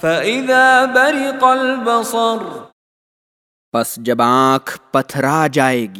فَإِذَا بَرِقَ الْبَصَرُ پس جب آنکھ پتھرا جائے گی